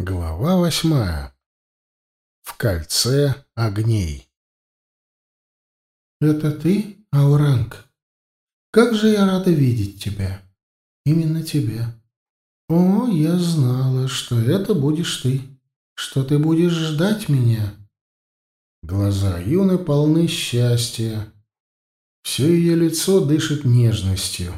Глава восьмая. В кольце огней. «Это ты, Ауранг? Как же я рада видеть тебя. Именно тебя. О, я знала, что это будешь ты, что ты будешь ждать меня». Глаза Юны полны счастья. Все ее лицо дышит нежностью.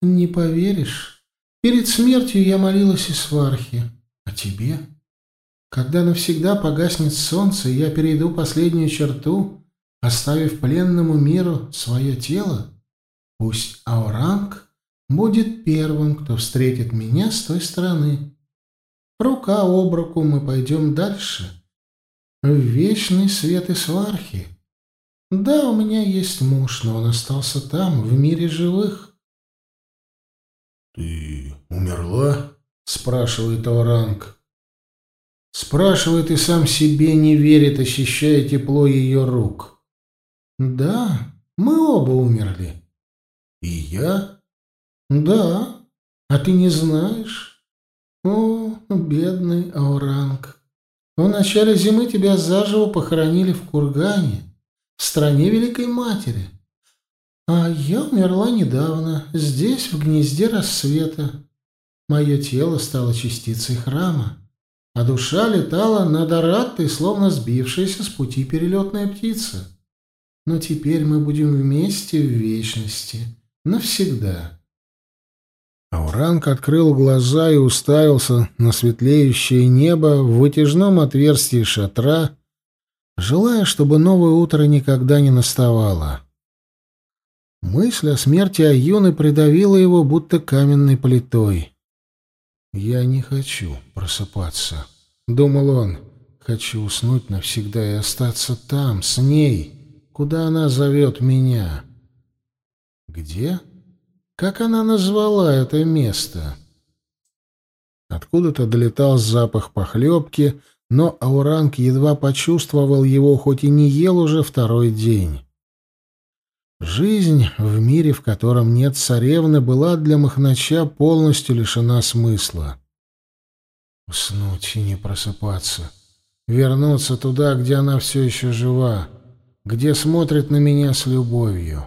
«Не поверишь, перед смертью я молилась и свархи. А тебе. Когда навсегда погаснет солнце, я перейду последнюю черту, оставив пленному миру свое тело. Пусть Ауранг будет первым, кто встретит меня с той стороны. Рука об руку мы пойдем дальше, в вечный свет и свархи. Да, у меня есть муж, но он остался там, в мире живых. — Ты умерла? — спрашивает Оранг. Спрашивает и сам себе не верит, ощущая тепло ее рук. «Да, мы оба умерли». «И я?» «Да. А ты не знаешь?» «О, бедный Ауранг. В начале зимы тебя заживо похоронили в Кургане, в стране Великой Матери. А я умерла недавно, здесь, в гнезде рассвета. Мое тело стало частицей храма, а душа летала над Араттой, словно сбившаяся с пути перелетная птица. Но теперь мы будем вместе в вечности, навсегда. Ауранг открыл глаза и уставился на светлеющее небо в вытяжном отверстии шатра, желая, чтобы новое утро никогда не наставало. Мысль о смерти Аюны придавила его будто каменной плитой. «Я не хочу просыпаться», — думал он. «Хочу уснуть навсегда и остаться там, с ней, куда она зовет меня». «Где? Как она назвала это место?» Откуда-то долетал запах похлебки, но Ауранг едва почувствовал его, хоть и не ел уже второй день. Жизнь в мире, в котором нет царевны, была для Махнача полностью лишена смысла. Уснуть и не просыпаться. Вернуться туда, где она все еще жива, где смотрит на меня с любовью.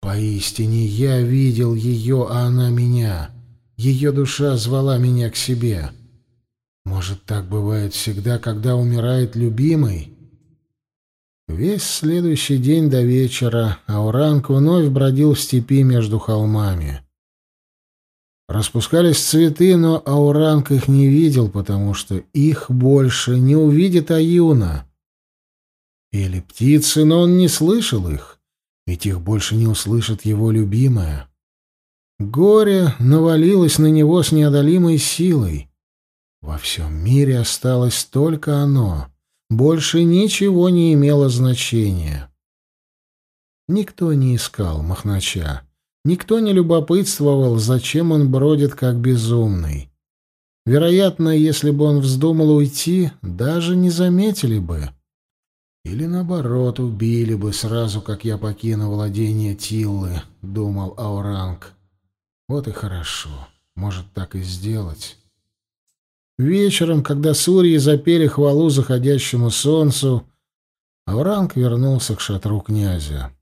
Поистине я видел ее, а она меня. Ее душа звала меня к себе. Может, так бывает всегда, когда умирает любимый? Весь следующий день до вечера Ауранг вновь бродил в степи между холмами. Распускались цветы, но Ауранг их не видел, потому что их больше не увидит Аюна. Или птицы, но он не слышал их, ведь их больше не услышит его любимая. Горе навалилось на него с неодолимой силой. Во всем мире осталось только оно — больше ничего не имело значения. Никто не искал Махнача. Никто не любопытствовал, зачем он бродит как безумный. Вероятно, если бы он вздумал уйти, даже не заметили бы. Или, наоборот, убили бы сразу, как я покину владение Тиллы, — думал Ауранг. Вот и хорошо. Может, так и сделать. Вечером, когда сурьи запели хвалу заходящему солнцу, Авранг вернулся к шатру князя.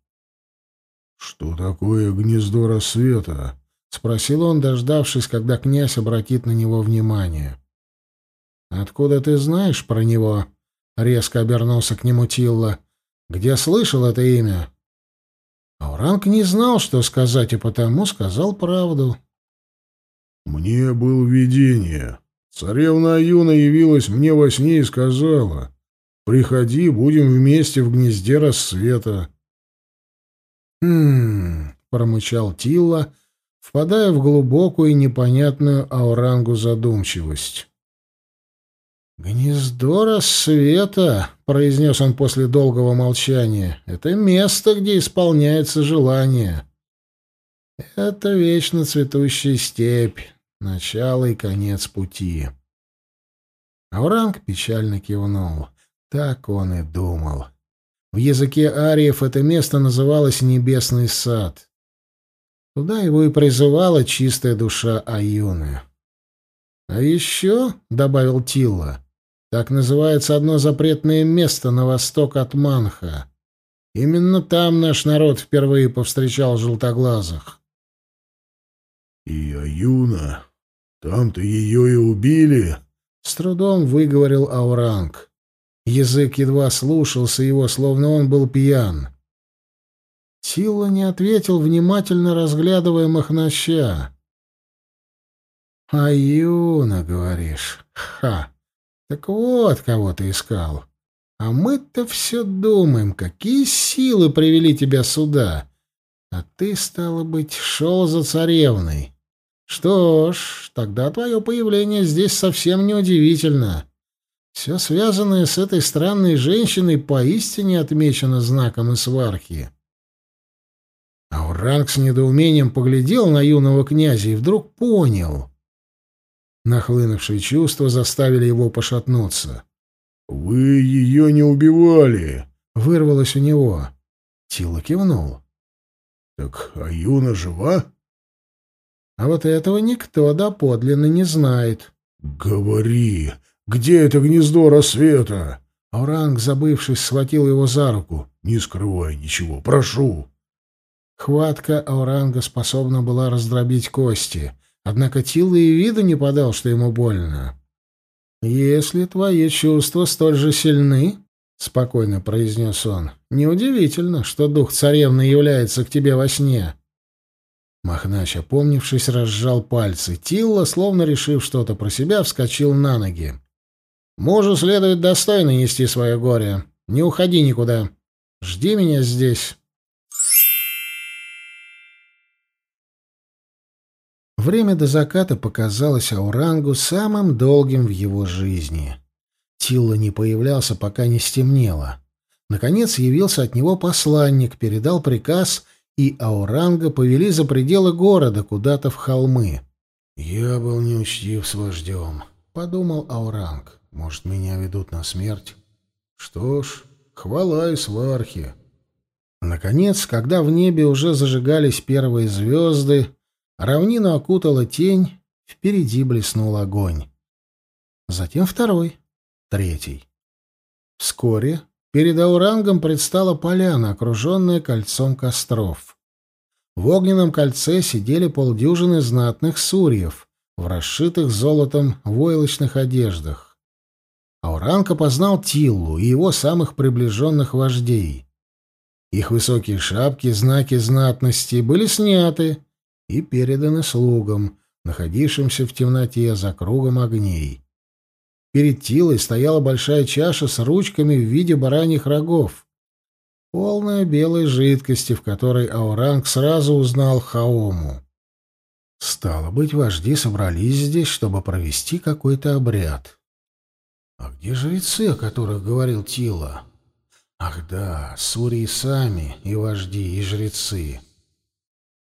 — Что такое гнездо рассвета? — спросил он, дождавшись, когда князь обратит на него внимание. — Откуда ты знаешь про него? — резко обернулся к нему Тилла. — Где слышал это имя? Ауранг не знал, что сказать, и потому сказал правду. — Мне был видение, Царевна Аюна явилась мне во сне и сказала, «Приходи, будем вместе в гнезде рассвета». «Хм...» — промычал Тилла, впадая в глубокую и непонятную аурангу задумчивость. «Гнездо рассвета», — произнес он после долгого молчания, — «это место, где исполняется желание. Это вечно цветущая степь, Начало и конец пути. Ауранг печально кивнул. Так он и думал. В языке ариев это место называлось «Небесный сад». Туда его и призывала чистая душа Аюны. «А еще», — добавил Тилла, — «так называется одно запретное место на восток от Манха. Именно там наш народ впервые повстречал желтоглазых» и Аюна. Там-то ее и убили!» — с трудом выговорил Ауранг. Язык едва слушался его, словно он был пьян. Тила не ответил, внимательно разглядывая Махнача. «Аюна, говоришь? Ха! Так вот, кого ты искал. А мы-то все думаем, какие силы привели тебя сюда. А ты, стало быть, шел за царевной». Что ж, тогда твое появление здесь совсем не удивительно. Все связанное с этой странной женщиной поистине отмечено знаком Исвархи. Ауранг с недоумением поглядел на юного князя и вдруг понял. Нахлынувшие чувства заставили его пошатнуться. «Вы ее не убивали!» — вырвалось у него. Тила кивнул. «Так Аюна жива?» А вот этого никто доподлинно не знает. «Говори, где это гнездо рассвета?» Ауранг, забывшись, схватил его за руку. «Не скрывай ничего, прошу!» Хватка Ауранга способна была раздробить кости, однако Тилла и виду не подал, что ему больно. «Если твои чувства столь же сильны, — спокойно произнес он, — неудивительно, что дух царевны является к тебе во сне. Махнач, опомнившись, разжал пальцы. Тилла, словно решив что-то про себя, вскочил на ноги. «Мужу следует достойно нести свое горе. Не уходи никуда. Жди меня здесь». Время до заката показалось Аурангу самым долгим в его жизни. Тилла не появлялся, пока не стемнело. Наконец явился от него посланник, передал приказ — и Ауранга повели за пределы города, куда-то в холмы. «Я был неучтив с вождем», — подумал Ауранг. «Может, меня ведут на смерть?» «Что ж, хвала и свархи». Наконец, когда в небе уже зажигались первые звезды, равнину окутала тень, впереди блеснул огонь. Затем второй, третий. Вскоре Перед Аурангом предстала поляна, окруженная кольцом костров. В огненном кольце сидели полдюжины знатных сурьев в расшитых золотом войлочных одеждах. Ауранг опознал Тиллу и его самых приближенных вождей. Их высокие шапки, знаки знатности, были сняты и переданы слугам, находившимся в темноте за кругом огней. Перед Тилой стояла большая чаша с ручками в виде бараньих рогов, полная белой жидкости, в которой Ауранг сразу узнал Хаому. Стало быть, вожди собрались здесь, чтобы провести какой-то обряд. А где жрецы, о которых говорил Тила? Ах да, сури сами, и вожди, и жрецы.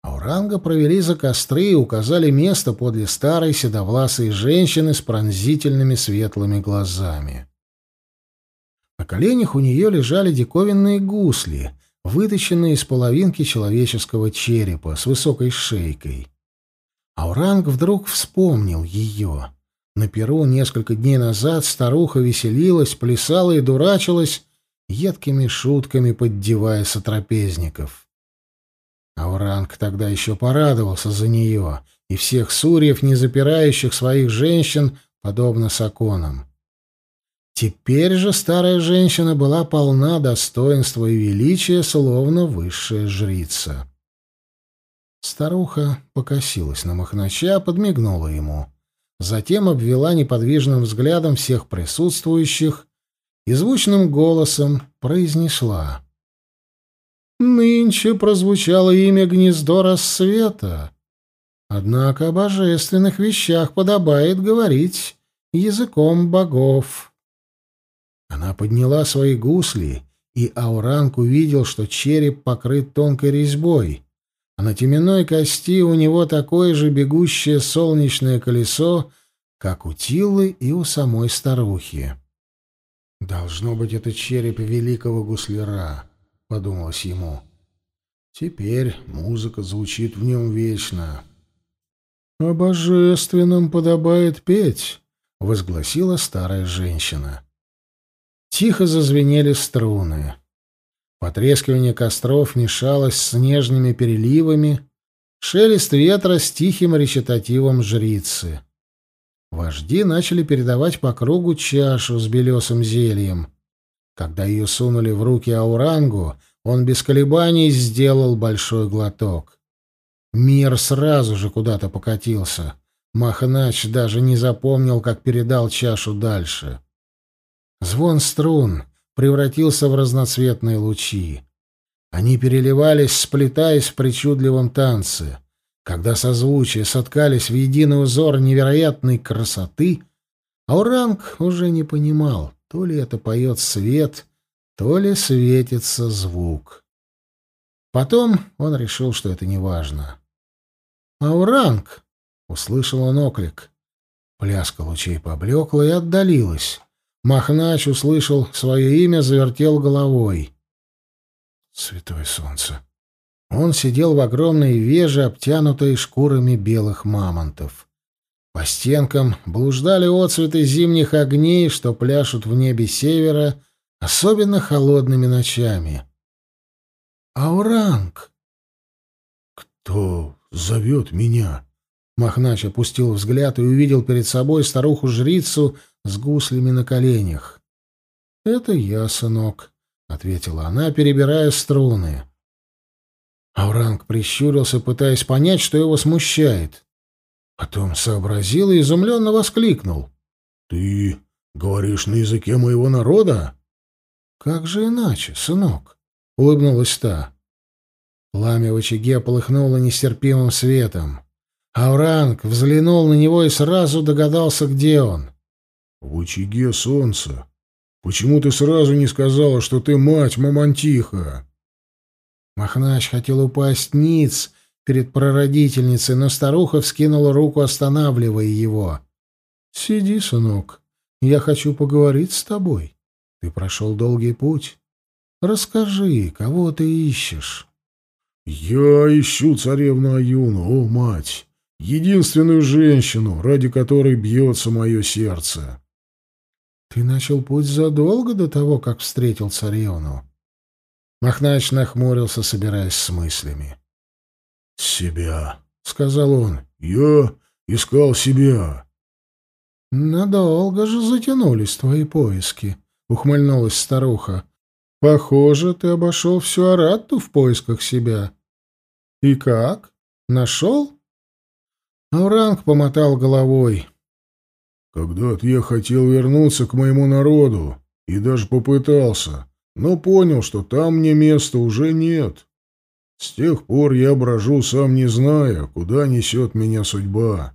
Ауранга провели за костры и указали место подле старой седовласой женщины с пронзительными светлыми глазами. На коленях у нее лежали диковинные гусли, выточенные из половинки человеческого черепа с высокой шейкой. Ауранг вдруг вспомнил ее. На Перу несколько дней назад старуха веселилась, плясала и дурачилась, едкими шутками поддевая сотрапезников. Ауранг тогда еще порадовался за нее и всех сурьев, не запирающих своих женщин, подобно саконам. Теперь же старая женщина была полна достоинства и величия, словно высшая жрица. Старуха покосилась на Махнача, подмигнула ему. Затем обвела неподвижным взглядом всех присутствующих и звучным голосом произнесла — Нынче прозвучало имя «Гнездо рассвета». Однако о божественных вещах подобает говорить языком богов. Она подняла свои гусли, и Ауранг увидел, что череп покрыт тонкой резьбой, а на теменной кости у него такое же бегущее солнечное колесо, как у Тилы и у самой старухи. Должно быть, это череп великого гусляра подумалось ему. Теперь музыка звучит в нем вечно. «О божественном подобает петь», — возгласила старая женщина. Тихо зазвенели струны. Потрескивание костров мешалось с нежными переливами, шелест ветра с тихим речитативом жрицы. Вожди начали передавать по кругу чашу с белесым зельем. Когда ее сунули в руки Аурангу, он без колебаний сделал большой глоток. Мир сразу же куда-то покатился. Махнач даже не запомнил, как передал чашу дальше. Звон струн превратился в разноцветные лучи. Они переливались, сплетаясь в причудливом танце. Когда созвучия соткались в единый узор невероятной красоты, Ауранг уже не понимал — то ли это поет свет, то ли светится звук. Потом он решил, что это неважно. «Ауранг!» — услышал он оклик. Пляска лучей поблекла и отдалилась. Махнач услышал свое имя, завертел головой. «Святое солнце!» Он сидел в огромной веже, обтянутой шкурами белых мамонтов. По стенкам блуждали отцветы зимних огней, что пляшут в небе севера, особенно холодными ночами. «Ауранг!» «Кто зовет меня?» Махнач опустил взгляд и увидел перед собой старуху-жрицу с гуслями на коленях. «Это я, сынок», — ответила она, перебирая струны. Ауранг прищурился, пытаясь понять, что его смущает. Потом сообразил и изумленно воскликнул. «Ты говоришь на языке моего народа?» «Как же иначе, сынок?» — улыбнулась та. Пламя в очаге полыхнуло нестерпимым светом. Ауранг взглянул на него и сразу догадался, где он. «В очаге солнца. Почему ты сразу не сказала, что ты мать Мамонтиха?» Махнач хотел упасть ниц перед прародительницей, но старуха вскинула руку, останавливая его. «Сиди, сынок, я хочу поговорить с тобой. Ты прошел долгий путь. Расскажи, кого ты ищешь?» «Я ищу царевну Аюну, о мать, единственную женщину, ради которой бьется мое сердце». «Ты начал путь задолго до того, как встретил царевну?» Махнач нахмурился, собираясь с мыслями себя», — сказал он. «Я искал себя». «Надолго же затянулись твои поиски», — ухмыльнулась старуха. «Похоже, ты обошел всю Аратту в поисках себя». «И как? Нашел?» Ауранг помотал головой. «Когда-то я хотел вернуться к моему народу и даже попытался, но понял, что там мне места уже нет. С тех пор я брожу, сам не зная, куда несет меня судьба.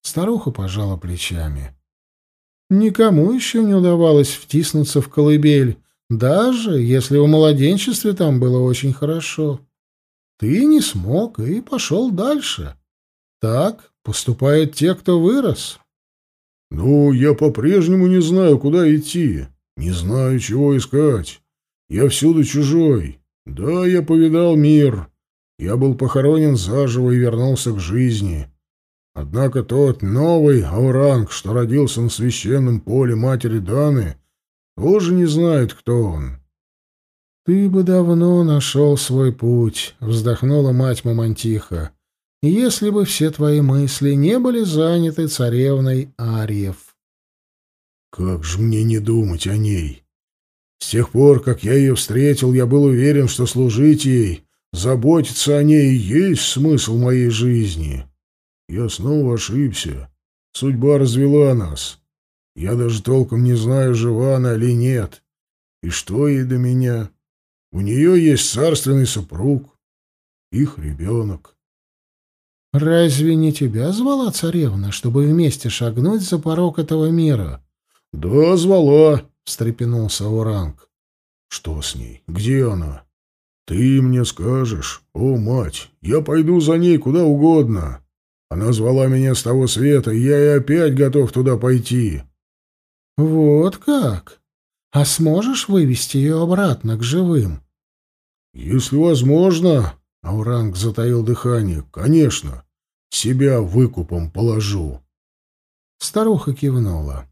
Старуха пожала плечами. Никому еще не удавалось втиснуться в колыбель, даже если в младенчестве там было очень хорошо. Ты не смог и пошел дальше. Так поступают те, кто вырос. Ну, я по-прежнему не знаю, куда идти, не знаю, чего искать. Я всюду чужой. Да, я повидал мир. Я был похоронен заживо и вернулся к жизни. Однако тот новый Ауранг, что родился на священном поле матери Даны, тоже не знает, кто он. «Ты бы давно нашел свой путь», — вздохнула мать Мамонтиха, — «если бы все твои мысли не были заняты царевной Арьев». «Как же мне не думать о ней?» С тех пор, как я ее встретил, я был уверен, что служить ей, заботиться о ней и есть смысл моей жизни. Я снова ошибся. Судьба развела нас. Я даже толком не знаю, жива она или нет. И что ей до меня? У нее есть царственный супруг, их ребенок. «Разве не тебя звала царевна, чтобы вместе шагнуть за порог этого мира?» «Да, звала встрепенулся Оранг. «Что с ней? Где она?» «Ты мне скажешь? О, мать, я пойду за ней куда угодно. Она звала меня с того света, я и опять готов туда пойти». «Вот как? А сможешь вывести ее обратно к живым?» «Если возможно», — Ауранг затаил дыхание, — «конечно, себя выкупом положу». Старуха кивнула.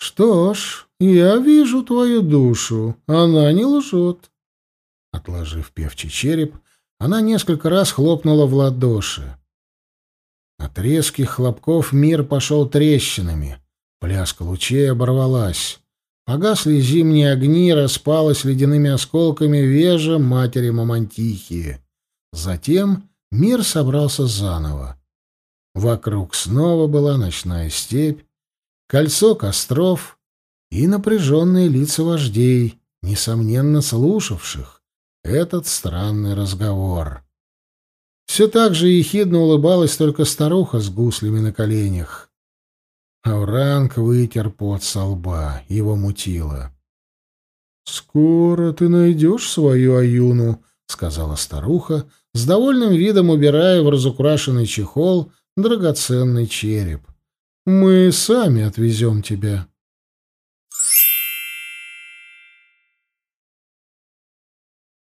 «Что ж, я вижу твою душу, она не лжет». Отложив певчий череп, она несколько раз хлопнула в ладоши. От резких хлопков мир пошел трещинами. Пляска лучей оборвалась. Погасли зимние огни, распалась ледяными осколками вежа матери мамонтихи. Затем мир собрался заново. Вокруг снова была ночная степь, кольцо костров и напряженные лица вождей, несомненно слушавших этот странный разговор. Все так же ехидно улыбалась только старуха с гуслями на коленях. Ауранг вытер пот со лба, его мутило. — Скоро ты найдешь свою Аюну, — сказала старуха, с довольным видом убирая в разукрашенный чехол драгоценный череп. Мы сами отвезем тебя».